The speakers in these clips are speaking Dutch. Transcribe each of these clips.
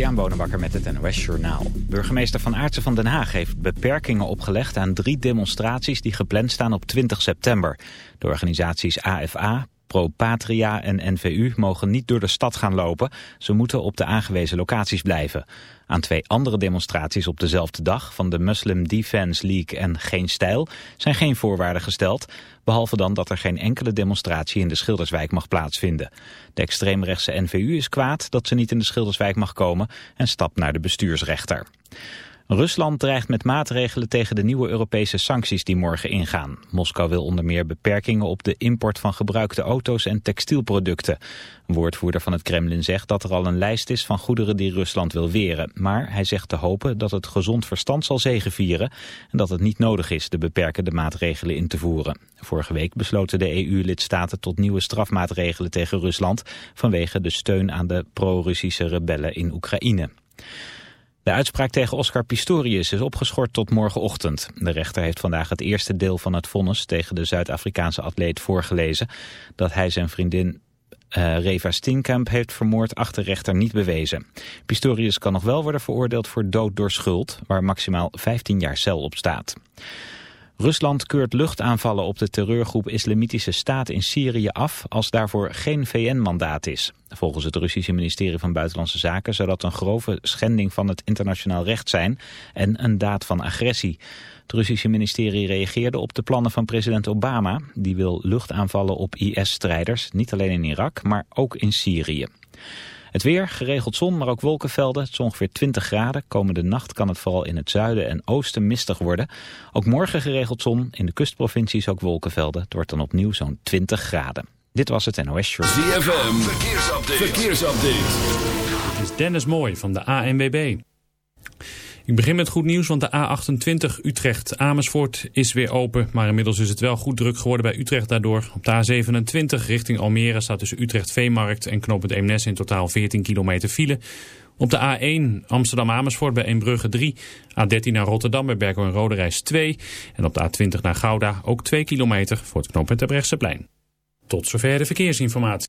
Christian Bonenbakker met het NOS Journaal. Burgemeester Van Aartsen van Den Haag heeft beperkingen opgelegd aan drie demonstraties die gepland staan op 20 september. De organisaties AFA, Pro Patria en NVU mogen niet door de stad gaan lopen. Ze moeten op de aangewezen locaties blijven. Aan twee andere demonstraties op dezelfde dag van de Muslim Defense League en Geen Stijl zijn geen voorwaarden gesteld, behalve dan dat er geen enkele demonstratie in de Schilderswijk mag plaatsvinden. De extreemrechtse NVU is kwaad dat ze niet in de Schilderswijk mag komen en stapt naar de bestuursrechter. Rusland dreigt met maatregelen tegen de nieuwe Europese sancties die morgen ingaan. Moskou wil onder meer beperkingen op de import van gebruikte auto's en textielproducten. Een woordvoerder van het Kremlin zegt dat er al een lijst is van goederen die Rusland wil weren. Maar hij zegt te hopen dat het gezond verstand zal zegevieren en dat het niet nodig is de beperkende maatregelen in te voeren. Vorige week besloten de EU-lidstaten tot nieuwe strafmaatregelen tegen Rusland vanwege de steun aan de pro-Russische rebellen in Oekraïne. De uitspraak tegen Oscar Pistorius is opgeschort tot morgenochtend. De rechter heeft vandaag het eerste deel van het vonnis tegen de Zuid-Afrikaanse atleet voorgelezen. Dat hij zijn vriendin uh, Reva Steenkamp heeft vermoord achter rechter niet bewezen. Pistorius kan nog wel worden veroordeeld voor dood door schuld, waar maximaal 15 jaar cel op staat. Rusland keurt luchtaanvallen op de terreurgroep Islamitische Staat in Syrië af als daarvoor geen VN-mandaat is. Volgens het Russische ministerie van Buitenlandse Zaken zou dat een grove schending van het internationaal recht zijn en een daad van agressie. Het Russische ministerie reageerde op de plannen van president Obama. Die wil luchtaanvallen op IS-strijders, niet alleen in Irak, maar ook in Syrië. Het weer, geregeld zon, maar ook wolkenvelden. Het is ongeveer 20 graden. Komende nacht kan het vooral in het zuiden en oosten mistig worden. Ook morgen geregeld zon. In de kustprovincies ook wolkenvelden. Het wordt dan opnieuw zo'n 20 graden. Dit was het NOS Show. ZFM, verkeersupdate. verkeersupdate. Het is Dennis Mooi van de ANWB. Ik begin met goed nieuws, want de A28 Utrecht-Amersfoort is weer open. Maar inmiddels is het wel goed druk geworden bij Utrecht daardoor. Op de A27 richting Almere staat tussen Utrecht-Veemarkt en knooppunt Eemnes in totaal 14 kilometer file. Op de A1 Amsterdam-Amersfoort bij Eembrugge 3. A13 naar Rotterdam bij Berkel en Roderijs 2. En op de A20 naar Gouda ook 2 kilometer voor het knooppunt plein. Tot zover de verkeersinformatie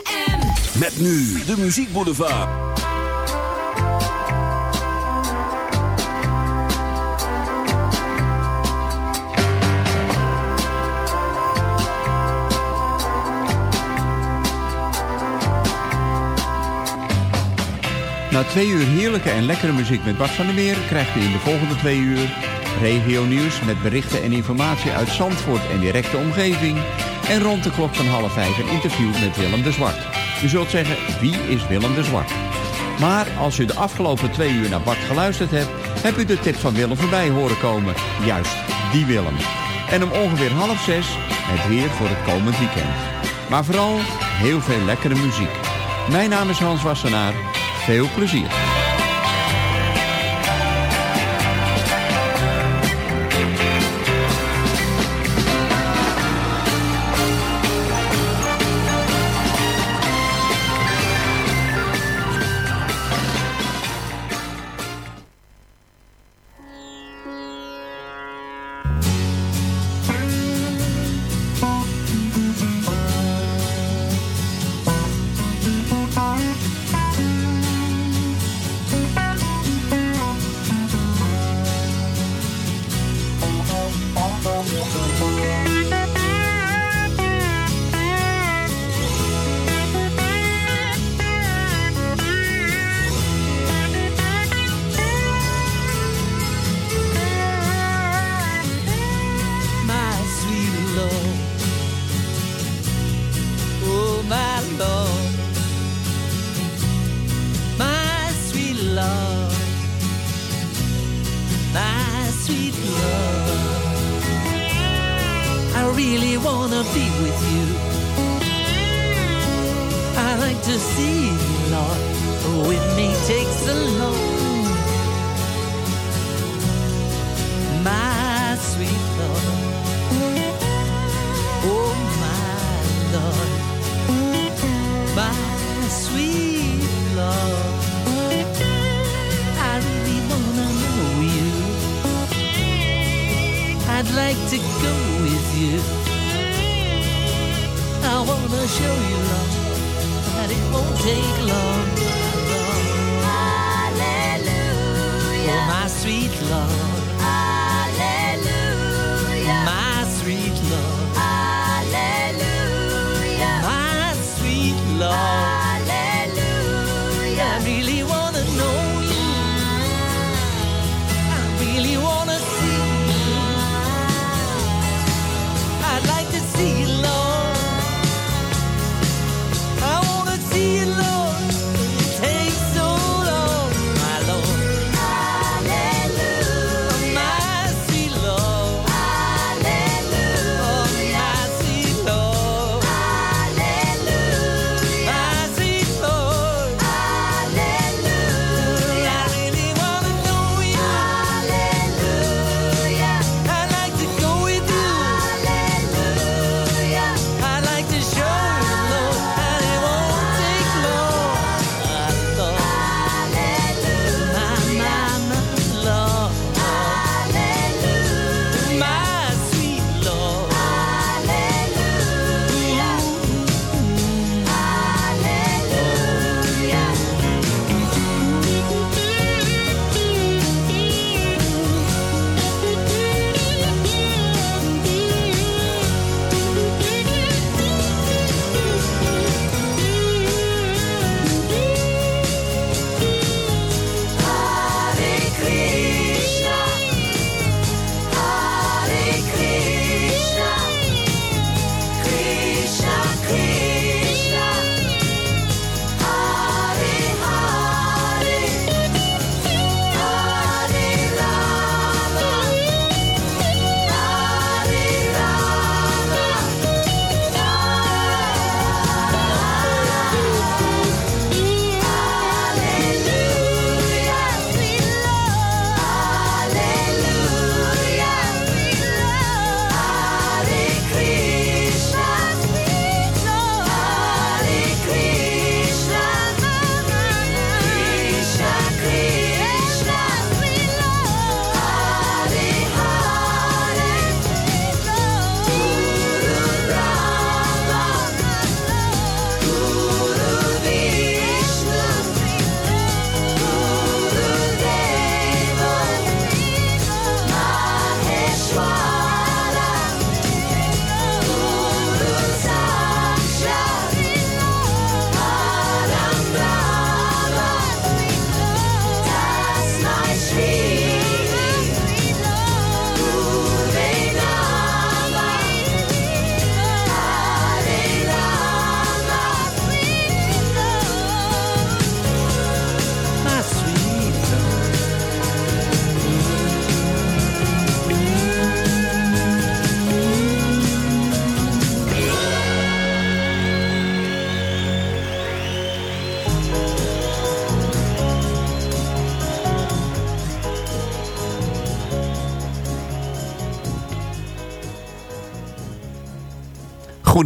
Met nu de Muziek Boulevard. Na twee uur heerlijke en lekkere muziek met Bart van der Meer... krijgt u in de volgende twee uur regio nieuws met berichten en informatie uit Zandvoort en directe omgeving... en rond de klok van half vijf een interview met Willem de Zwart. U zult zeggen, wie is Willem de Zwart? Maar als u de afgelopen twee uur naar Bart geluisterd hebt... hebt u de tip van Willem voorbij horen komen. Juist, die Willem. En om ongeveer half zes het weer voor het komend weekend. Maar vooral heel veel lekkere muziek. Mijn naam is Hans Wassenaar. Veel plezier.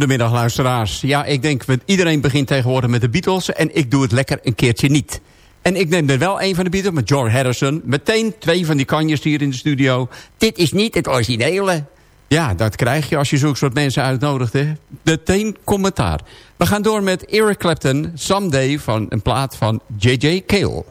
Goedemiddag luisteraars. Ja, ik denk dat iedereen begint tegenwoordig met de Beatles... en ik doe het lekker een keertje niet. En ik neem er wel een van de Beatles met George Harrison. Meteen twee van die kanjes hier in de studio. Dit is niet het originele. Ja, dat krijg je als je zulke soort mensen uitnodigt. Hè? Meteen commentaar. We gaan door met Eric Clapton, Someday... van een plaat van J.J. Cale.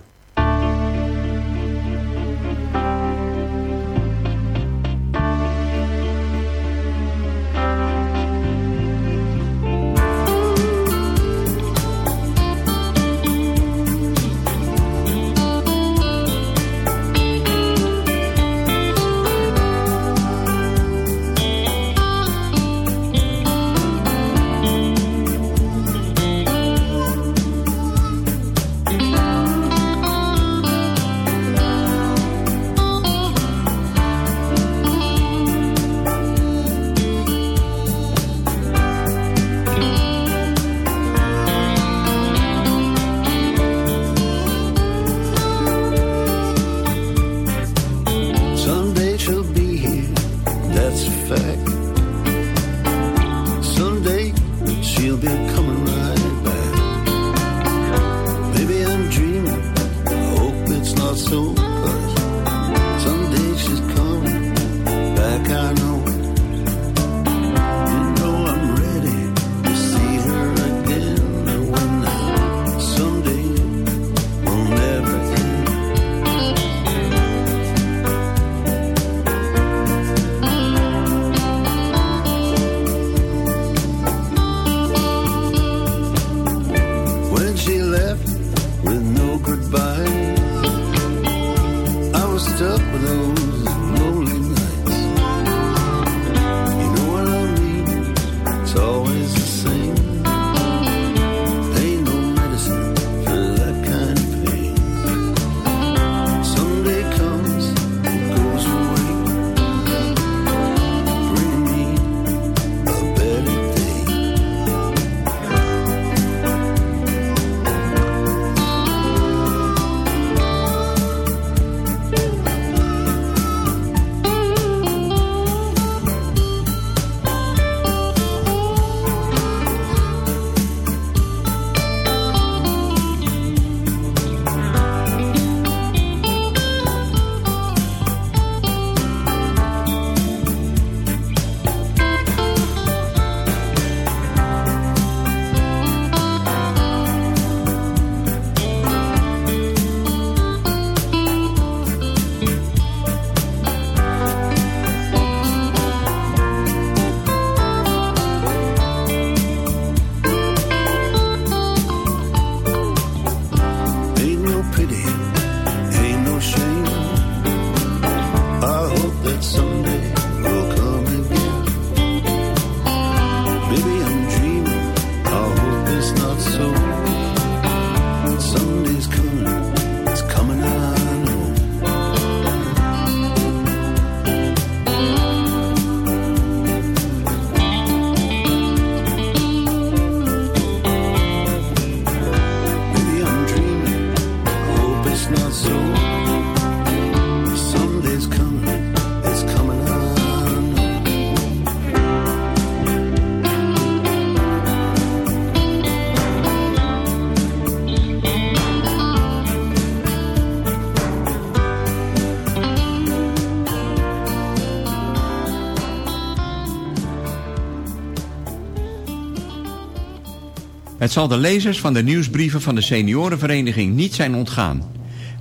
Zal de lezers van de nieuwsbrieven van de seniorenvereniging niet zijn ontgaan.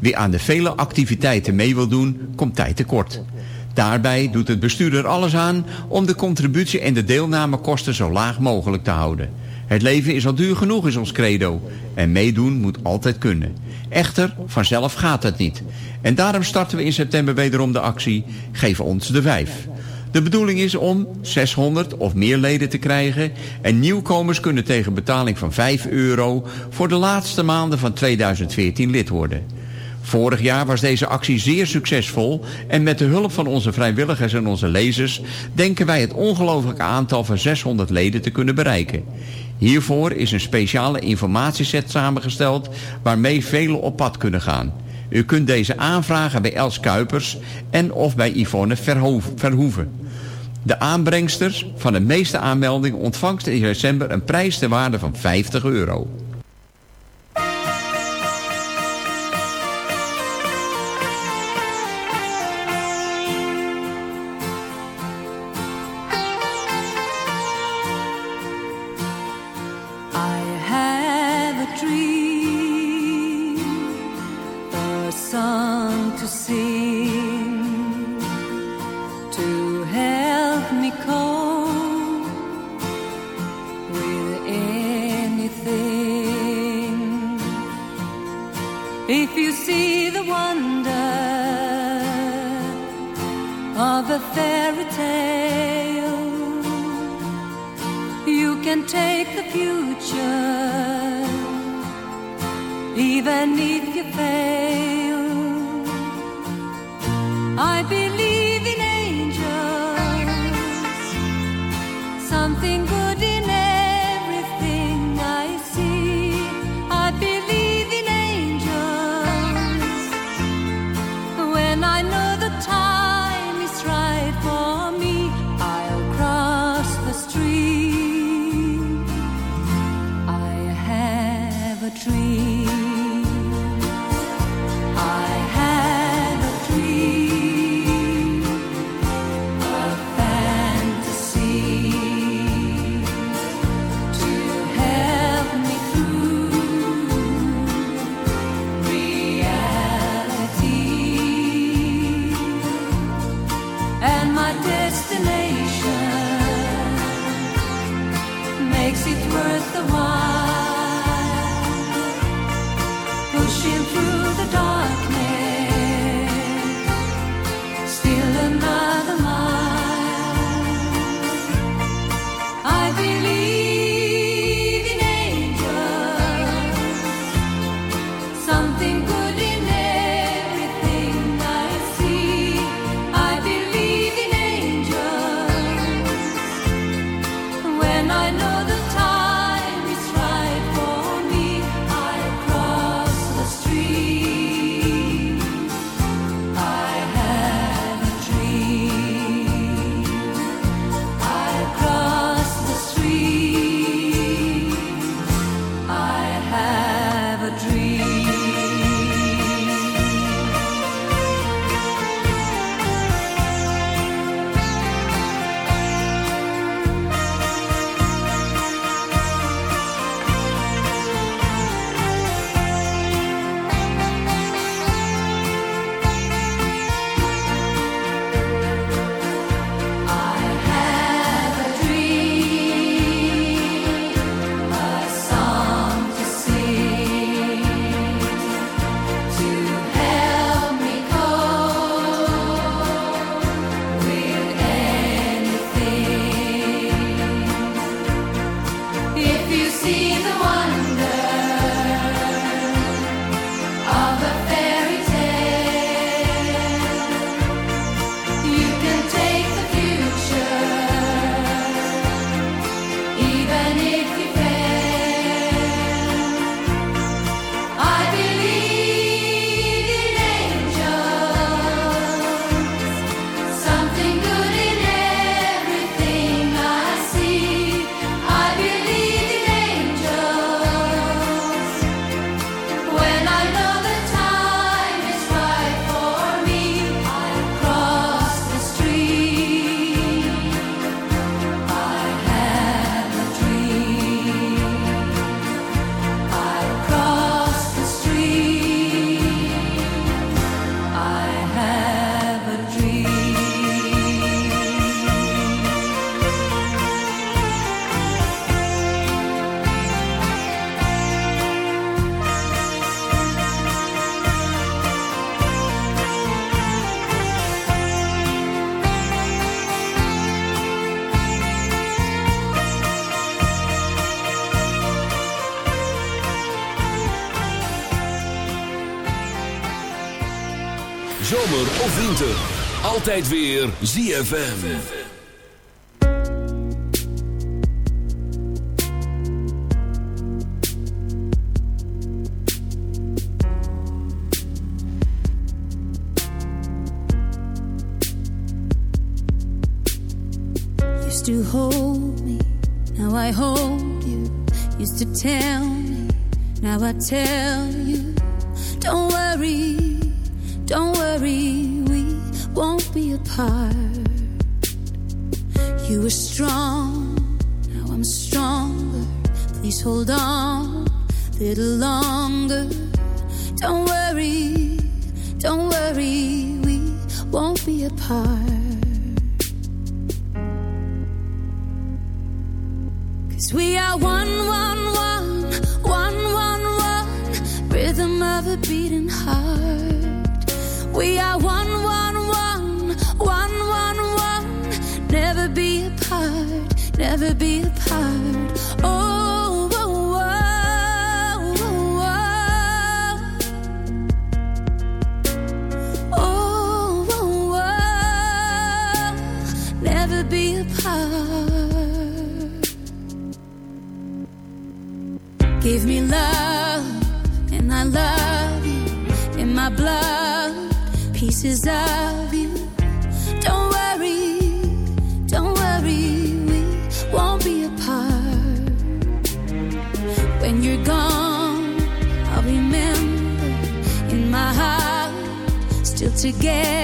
Wie aan de vele activiteiten mee wil doen, komt tijd tekort. Daarbij doet het bestuur er alles aan om de contributie en de deelnamekosten zo laag mogelijk te houden. Het leven is al duur genoeg is ons credo. En meedoen moet altijd kunnen. Echter, vanzelf gaat het niet. En daarom starten we in september wederom de actie Geef ons de vijf. De bedoeling is om 600 of meer leden te krijgen... en nieuwkomers kunnen tegen betaling van 5 euro... voor de laatste maanden van 2014 lid worden. Vorig jaar was deze actie zeer succesvol... en met de hulp van onze vrijwilligers en onze lezers... denken wij het ongelooflijke aantal van 600 leden te kunnen bereiken. Hiervoor is een speciale informatieset samengesteld... waarmee velen op pad kunnen gaan. U kunt deze aanvragen bij Els Kuipers en of bij Yvonne Verhoeven. De aanbrengsters van de meeste aanmeldingen ontvangt in december een prijs ter waarde van 50 euro. Tijd weer ZFM. Worry, don't worry, we won't be apart. Cause we are one, one, one, one, one, one. Rhythm of a beating heart. We are one, one, one, one, one, one. Never be apart, never be apart. Love, and I love you in my blood, pieces of you. Don't worry, don't worry, we won't be apart. When you're gone, I'll remember in my heart, still together.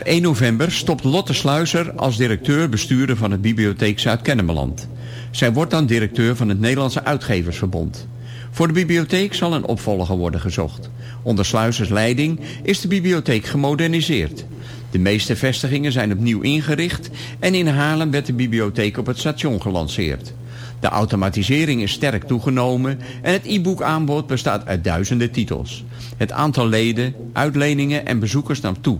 Per 1 november stopt Lotte Sluizer als directeur-bestuurder van het Bibliotheek Zuid-Kennemerland. Zij wordt dan directeur van het Nederlandse Uitgeversverbond. Voor de bibliotheek zal een opvolger worden gezocht. Onder Sluizers leiding is de bibliotheek gemoderniseerd. De meeste vestigingen zijn opnieuw ingericht en in Haarlem werd de bibliotheek op het station gelanceerd. De automatisering is sterk toegenomen en het e-boekaanbod bestaat uit duizenden titels. Het aantal leden, uitleningen en bezoekers nam toe.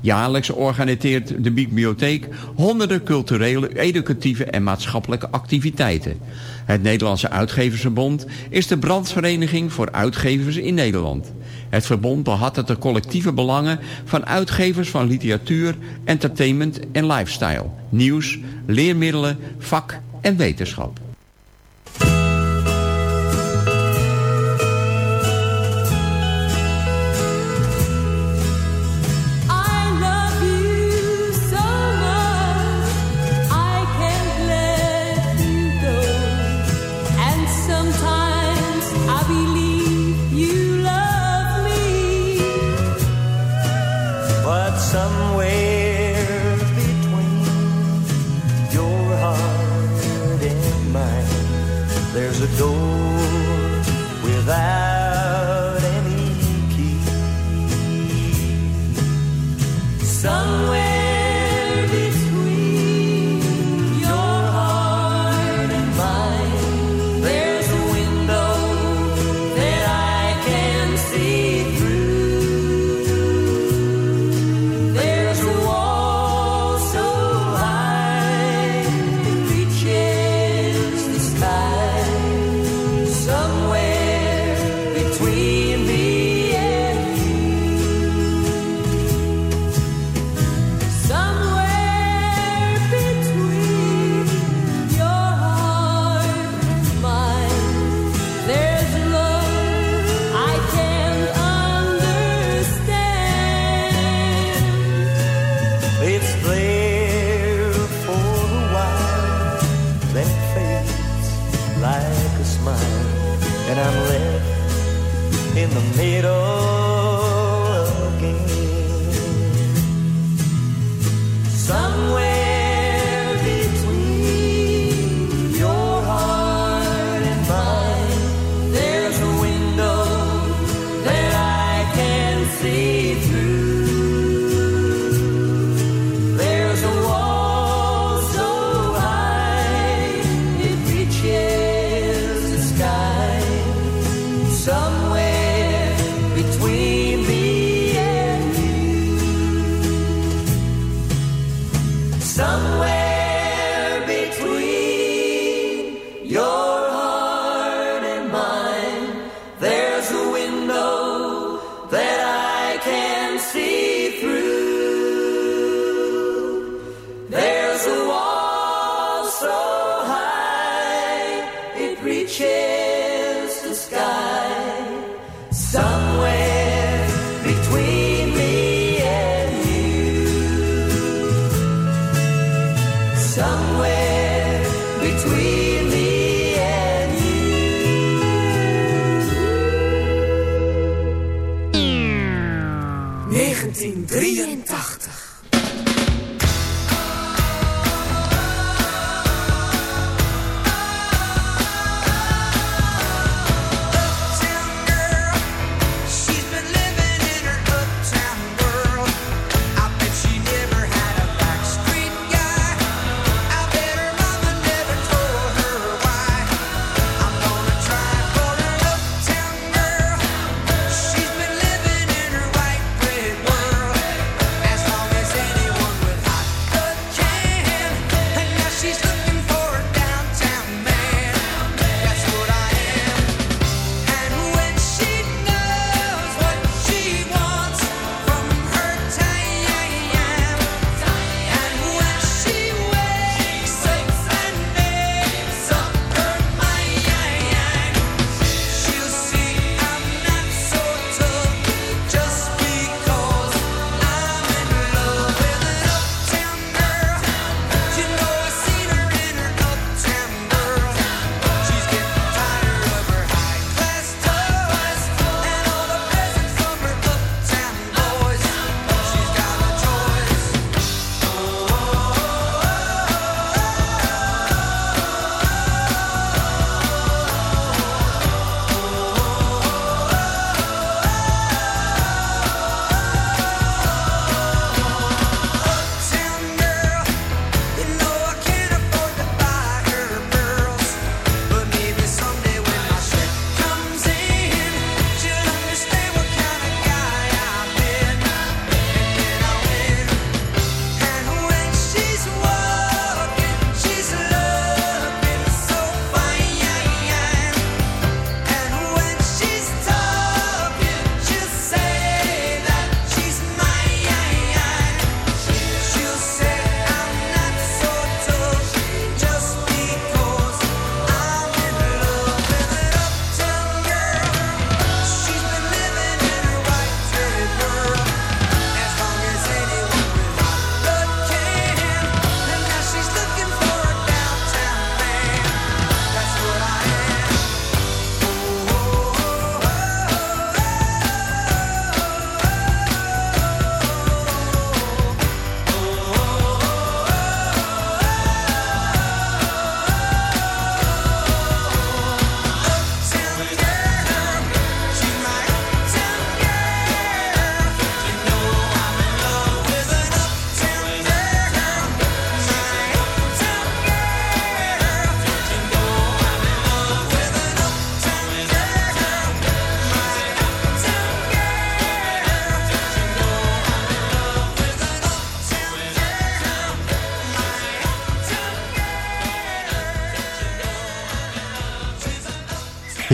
Jaarlijks organiseert de bibliotheek honderden culturele, educatieve en maatschappelijke activiteiten. Het Nederlandse Uitgeversverbond is de brandsvereniging voor uitgevers in Nederland. Het verbond behartigt de collectieve belangen van uitgevers van literatuur, entertainment en lifestyle, nieuws, leermiddelen, vak en wetenschap. Smile, and I'm left in the middle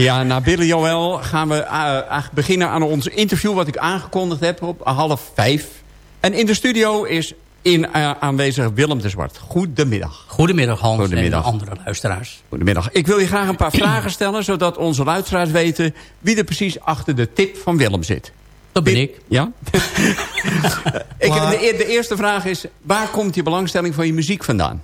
Ja, na Billy Joel gaan we eigenlijk beginnen aan ons interview... wat ik aangekondigd heb op half vijf. En in de studio is in, eh, aanwezig Willem de Zwart. Goedemiddag. Goedemiddag Hans Goedemiddag. en andere luisteraars. Goedemiddag. Ik wil je graag een paar vragen stellen... zodat onze luisteraars weten wie er precies achter de tip van Willem zit. Dat ben ik. Ja? ik, de, de eerste vraag is... waar komt je belangstelling voor je muziek vandaan?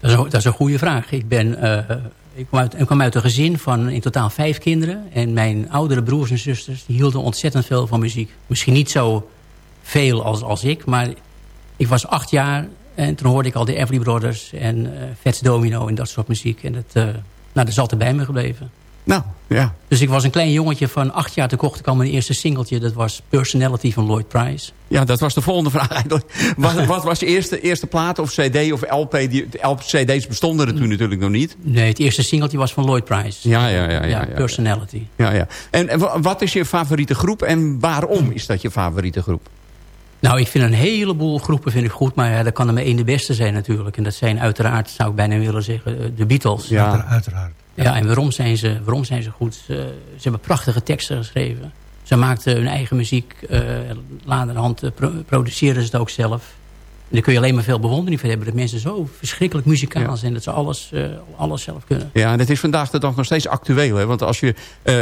Dat is, een, dat is een goede vraag. Ik, ben, eh, ik, kwam uit, een gezin van in totaal vijf kinderen. En mijn oudere broers en zusters hielden ontzettend veel van muziek. Misschien niet zo veel als, als ik, maar ik was acht jaar... en toen hoorde ik al de Everly Brothers en eh Fats Domino en dat soort muziek. En dat, eh, nou, dat is altijd bij me gebleven. Nou, ja. Dus ik was een klein jongetje van acht jaar. Toen kocht ik al mijn eerste singeltje. Dat was Personality van Lloyd Price. Ja, dat was de volgende vraag eigenlijk. Wat, wat was je eerste, eerste plaat of cd of LP? Die, de LP, cd's bestonden er toen natuurlijk nog niet. Nee, het eerste singeltje was van Lloyd Price. Ja, ja, ja. ja, ja, ja. Personality. Ja, ja. En, en wa- wat is je favoriete groep en waarom is dat je favoriete groep? Nou, ik vind een heleboel groepen vind ik goed. Maar ja, dat kan er maar één de beste zijn natuurlijk. En dat zijn uiteraard, zou ik bijna willen zeggen, eh, de Beatles. Ja. Uiteraard. Ja, en waarom zijn ze, waarom zijn ze goed? Ze, ze hebben prachtige teksten geschreven. Ze maakten hun eigen muziek. eh laterhand eh, pro produceren ze het ook zelf. En daar kun je alleen maar veel bewondering voor hebben. Dat mensen zo verschrikkelijk muzikaal zijn. Dat ze alles, eh, alles zelf kunnen. Ja, en het is vandaag de dag nog steeds actueel. Hè? Want als je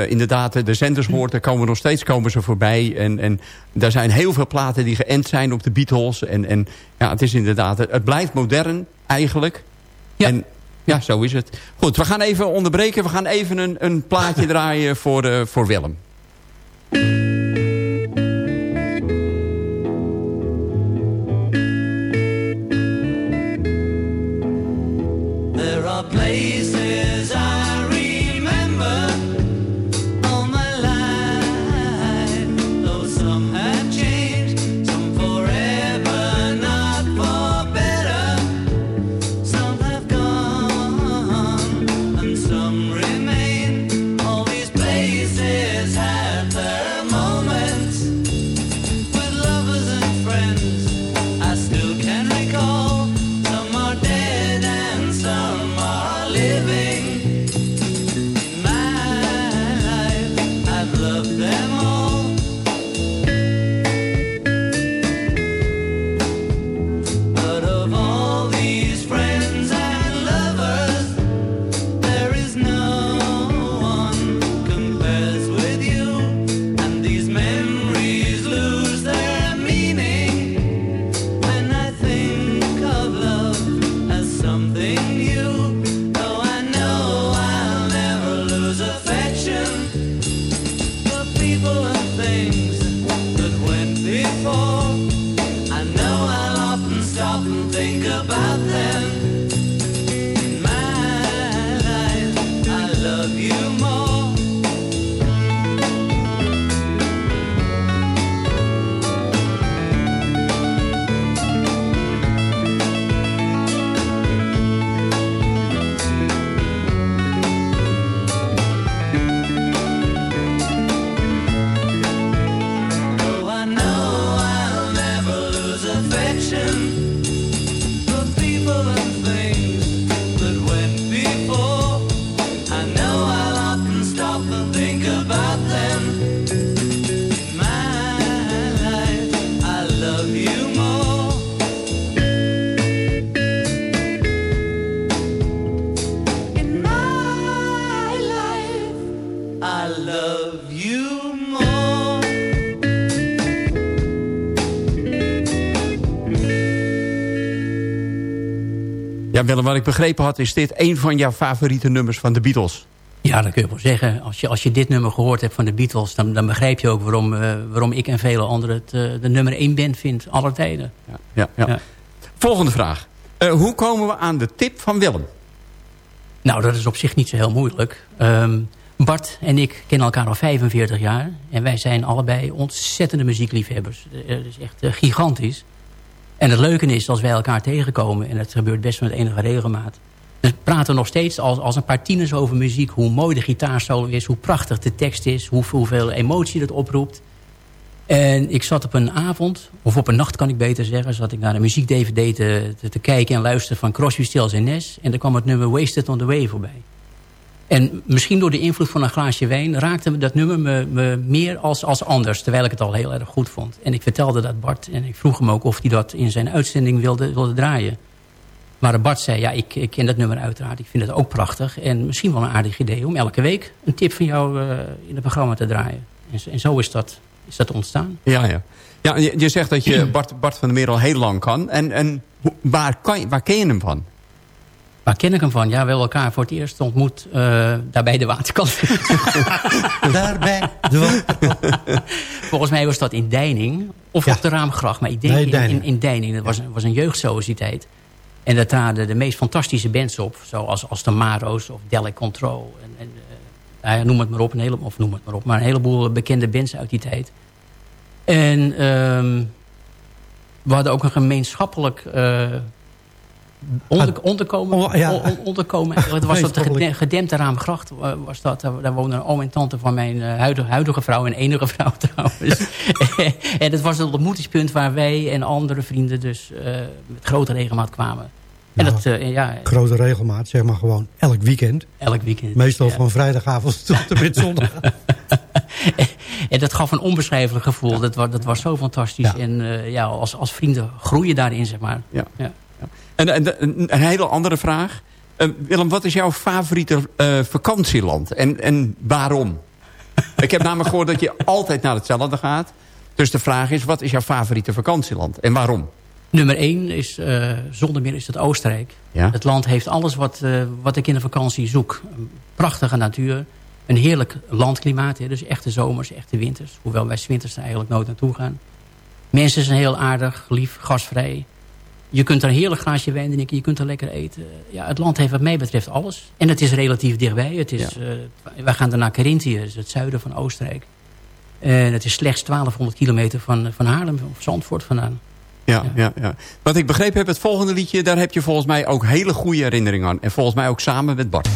inderdaad de zenders hoort, dan komen nog steeds komen ze voorbij. En, en daar zijn heel veel platen die geënt zijn op de Beatles. En, en ja, het is inderdaad, het, het blijft modern eigenlijk. Ja. En ja, zo is het. Goed, we gaan even onderbreken. We gaan even een, een plaatje draaien voor, eh, voor Willem. There are Ja, Willem, wat ik begrepen had, is dit een van jouw favoriete nummers van de Beatles. Ja, dat kun je wel zeggen. Als je, als je dit nummer gehoord hebt van de Beatles... dan, dan begrijp je ook waarom, eh, waarom ik en vele anderen... het eh, de nummer één band vind, aller tijden. Ja, ja. Ja. Volgende vraag. Eh, hoe komen we aan de tip van Willem? Nou, dat is op zich niet zo heel moeilijk. Ehm, Bart en ik kennen elkaar al 45 jaar. En wij zijn allebei ontzettende muziekliefhebbers. Dat is echt gigantisch. En het leuke is, als wij elkaar tegenkomen... en dat gebeurt best met enige regelmaat... we praten nog steeds als, als een paar tieners over muziek... hoe mooi de gitaarsolo is, hoe prachtig de tekst is... hoe, hoeveel emotie dat oproept. En ik zat op een avond, of op een nacht kan ik beter zeggen... zat ik naar een muziek-dvd te, te, te kijken en luisteren van Crosby, Stills en Nash... en er kwam het nummer Wasted on the Way voorbij. En misschien door de invloed van een glaasje wijn... raakte dat nummer me, me meer als, als anders. Terwijl ik het al heel erg goed vond. En ik vertelde dat Bart. En ik vroeg hem ook of hij dat in zijn uitzending wilde, wilde draaien. Maar Bart zei, ja, ik, ik ken dat nummer uiteraard. Ik vind het ook prachtig. En misschien wel een aardig idee om elke week een tip van jou eh, in het programma te draaien. En, zo- en zo is dat, is dat ontstaan. Ja, ja. ja je, je zegt dat je Bart, Bart van der Meer al heel lang kan. En, en waar, kan waar ken je hem van? Waar ken ik hem van? Ja, we hebben elkaar voor het eerst ontmoet uh, daar bij de waterkant. Daarbij de Volgens mij was dat in Deining. Of op de Raamgracht. Maar ik denk Nee, Deining. in, in Deining. Dat was, een- was een jeugdsociëteit. En daar traden de meest fantastische bands op. Zoals als de Maro's of Dele Control. En, en, eh, nou ja, noem het maar op. Een hele, of noem het maar op. Maar een heleboel bekende bands uit die tijd. En ehm, we hadden ook een gemeenschappelijk... eh, onder, onderkomen. Oh, ja. onderkomen. Het was dat gedempte raamgracht. eh, Was dat. Daar, daar woonden een oom en tante van mijn eh, huidige, huidige vrouw. En enige vrouw trouwens. en het was het ontmoetingspunt waar wij en andere vrienden dus eh, met grote regelmaat kwamen. En dat, eh, ja, Grote regelmaat, zeg maar gewoon elk weekend. elk weekend. Meestal Ja. van vrijdagavond tot en met zondag. En dat gaf een onbeschrijfelijk gevoel. Dat, was, dat was zo fantastisch. En eh, ja, als, als vrienden groeien daarin, zeg maar. Ja. En, en een, een hele andere vraag. Eh, Willem, wat is jouw favoriete eh, vakantieland? En, en waarom? Ik heb namelijk gehoord dat je altijd naar hetzelfde gaat. Dus de vraag is, wat is jouw favoriete vakantieland? En waarom? Nummer één is, eh, zonder meer, is het Oostenrijk. Ja. Het land heeft alles wat, wat ik in de vakantie zoek. Een prachtige natuur. Een heerlijk landklimaat. Hè, dus echte zomers, echte winters. Hoewel wij winters er eigenlijk nooit naartoe gaan. Mensen zijn heel aardig, lief, gastvrij. Je kunt er een heerlijk glaasje wijn drinken. Je kunt er lekker eten. Ja, het land heeft wat mij betreft alles. En het is relatief dichtbij. Het is, eh, wij gaan er naar Carinthië, dus het zuiden van Oostenrijk. En het is slechts 1200 kilometer van, van Haarlem of Zandvoort vandaan. Ja, ja. Ja, Wat ik begrepen heb, het volgende liedje... daar heb je volgens mij ook hele goede herinneringen aan. En volgens mij ook samen met Bart.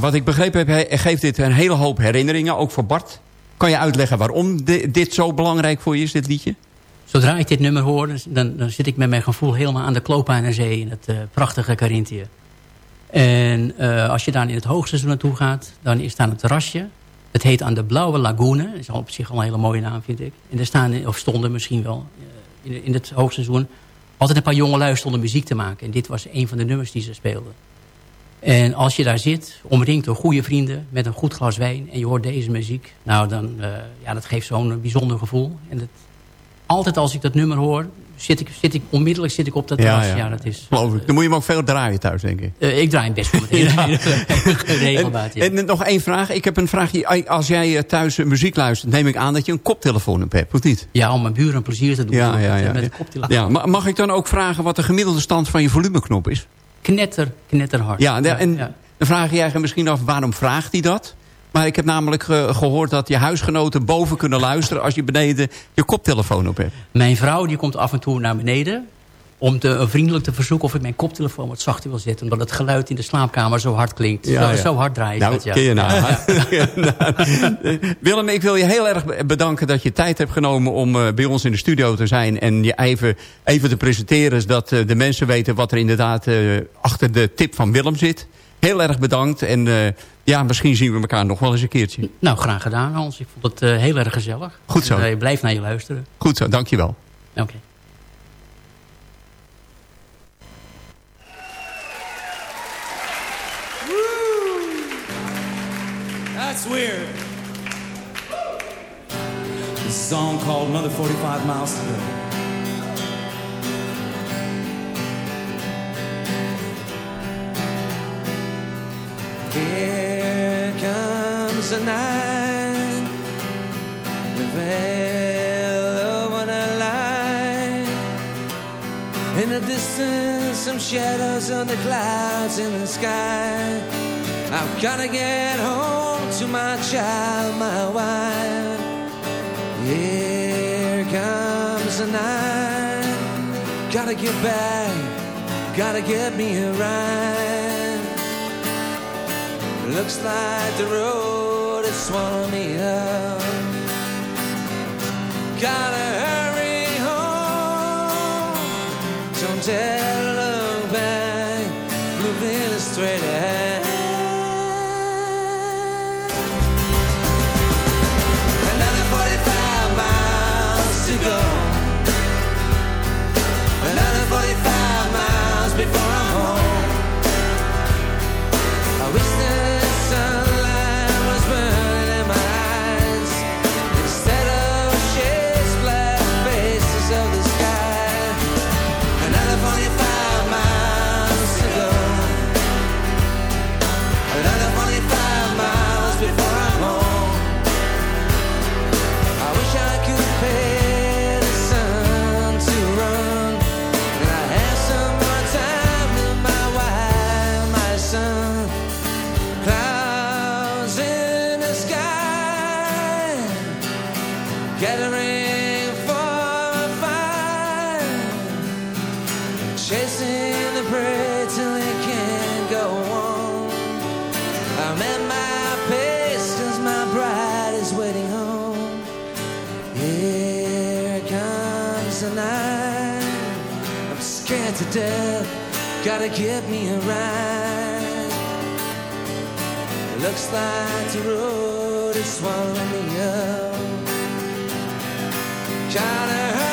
Wat ik begrepen heb, geeft dit een hele hoop herinneringen, ook voor Bart. Kan je uitleggen waarom di- dit zo belangrijk voor je is, dit liedje? Zodra ik dit nummer hoor, dan, dan zit ik met mijn gevoel helemaal aan de Kloopijnerzee in het eh, prachtige Carinthië. En eh, als je daar in het hoogseizoen naartoe gaat, dan is daar een terrasje. Het heet aan de Blauwe Lagune. Dat is al op zich al een hele mooie naam, vind ik. En er staan, of stonden misschien wel, eh, in, in het hoogseizoen... altijd een paar jonge lui stonden muziek te maken. En dit was een van de nummers die ze speelden. En als je daar zit, omringd door goede vrienden... met een goed glas wijn en je hoort deze muziek... nou, dan, eh, ja, dat geeft zo'n bijzonder gevoel. En dat, altijd als ik dat nummer hoor, zit ik, zit ik onmiddellijk zit ik op dat terras. Ja, dat is, Geloof ik. Dan moet je hem ook veel draaien thuis, denk ik. eh, ik draai hem best wel meteen. Regelmaat, ja. En, en nog één vraag. Ik heb een vraagje. Als jij eh, thuis muziek luistert, neem ik aan dat je een koptelefoon op hebt, of niet? Ja, om mijn buren een plezier te doen. Ja, ja, ja. Met ja. een koptelefoon. Ja, ma- mag ik dan ook vragen wat de gemiddelde stand van je volumeknop is? Knetter, knetterhard. Ja, de- en dan vraag je je misschien af waarom vraagt hij dat? Maar ik heb namelijk eh, gehoord dat je huisgenoten boven kunnen luisteren... als je beneden je koptelefoon op hebt. Mijn vrouw die komt af en toe naar beneden... om te, eh, vriendelijk te verzoeken of ik mijn koptelefoon wat zachter wil zetten... omdat het geluid in de slaapkamer zo hard klinkt. Ja, zo, ja. zo hard draait Nou, het, ja. ken je nou. Willem, ik wil je heel erg be- bedanken dat je tijd hebt genomen om eh, bij ons in de studio te zijn. En je even, even te presenteren, zodat eh, de mensen weten wat er inderdaad achter de tip van Willem zit. Heel erg bedankt. En ja, misschien zien we elkaar nog wel eens een keertje. Nou, graag gedaan Hans. Ik vond het heel erg gezellig. Goed zo. En, blijf naar je luisteren. Goed zo, dankjewel. Oké. That's weird. This song called Another 45 Miles to Go. Here comes the night, the veil over the line. In the distance, some shadows on the clouds in the sky. I've gotta get home to my child, my wife. Here comes the night. Gotta get back, gotta get me a ride. Looks like the road is swallowing me up. Gotta hurry home. Don't tell death. Gotta get me a ride. Looks like the road is swallowing me up. Gotta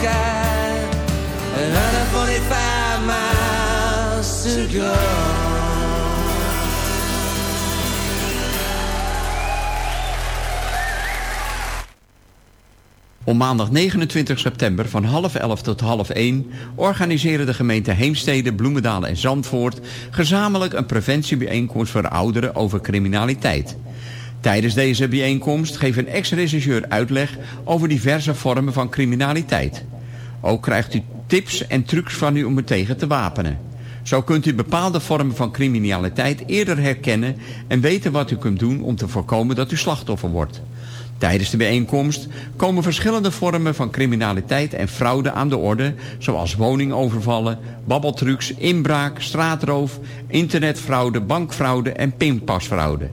sky. 145 miles to go. Om maandag 29 september van half 11 tot half 1 organiseren de gemeente Heemstede, Bloemendaal en Zandvoort gezamenlijk een preventiebijeenkomst voor ouderen over criminaliteit. Tijdens deze bijeenkomst geeft een ex-rechercheur uitleg over diverse vormen van criminaliteit. Ook krijgt u tips en trucs van u om er tegen te wapenen. Zo kunt u bepaalde vormen van criminaliteit eerder herkennen en weten wat u kunt doen om te voorkomen dat u slachtoffer wordt. Tijdens de bijeenkomst komen verschillende vormen van criminaliteit en fraude aan de orde, zoals woningovervallen, babbeltrucs, inbraak, straatroof, internetfraude, bankfraude en pinpasfraude.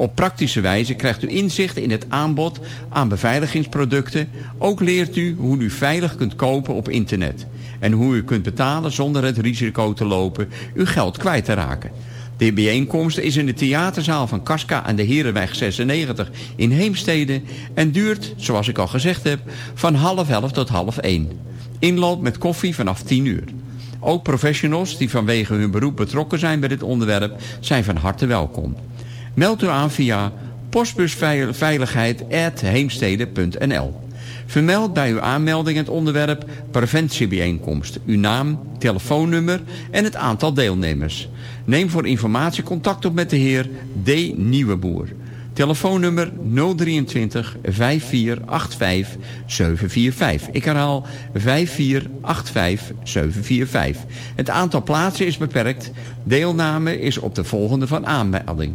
Op praktische wijze krijgt u inzicht in het aanbod aan beveiligingsproducten. Ook leert u hoe u veilig kunt kopen op internet. En hoe u kunt betalen zonder het risico te lopen uw geld kwijt te raken. De bijeenkomst is in de theaterzaal van Casca aan de Herenweg 96 in Heemstede en duurt, zoals ik al gezegd heb, van half elf tot half één. Inloop met koffie vanaf 10 uur. Ook professionals die vanwege hun beroep betrokken zijn bij dit onderwerp zijn van harte welkom. Meld u aan via postbusveiligheid.heemstede.nl Vermeld bij uw aanmelding het onderwerp preventiebijeenkomst, uw naam, telefoonnummer en het aantal deelnemers. Neem voor informatie contact op met de heer D. Nieuweboer. Telefoonnummer 023 5485 745. Ik herhaal 5485 745. Het aantal plaatsen is beperkt. Deelname is op de volgende van aanmelding.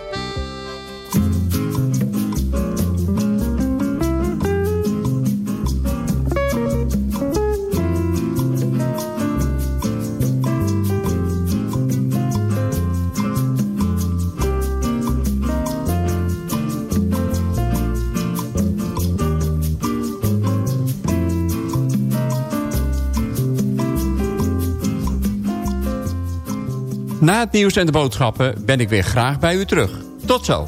Het nieuws en de boodschappen ben ik weer graag bij u terug. Tot zo.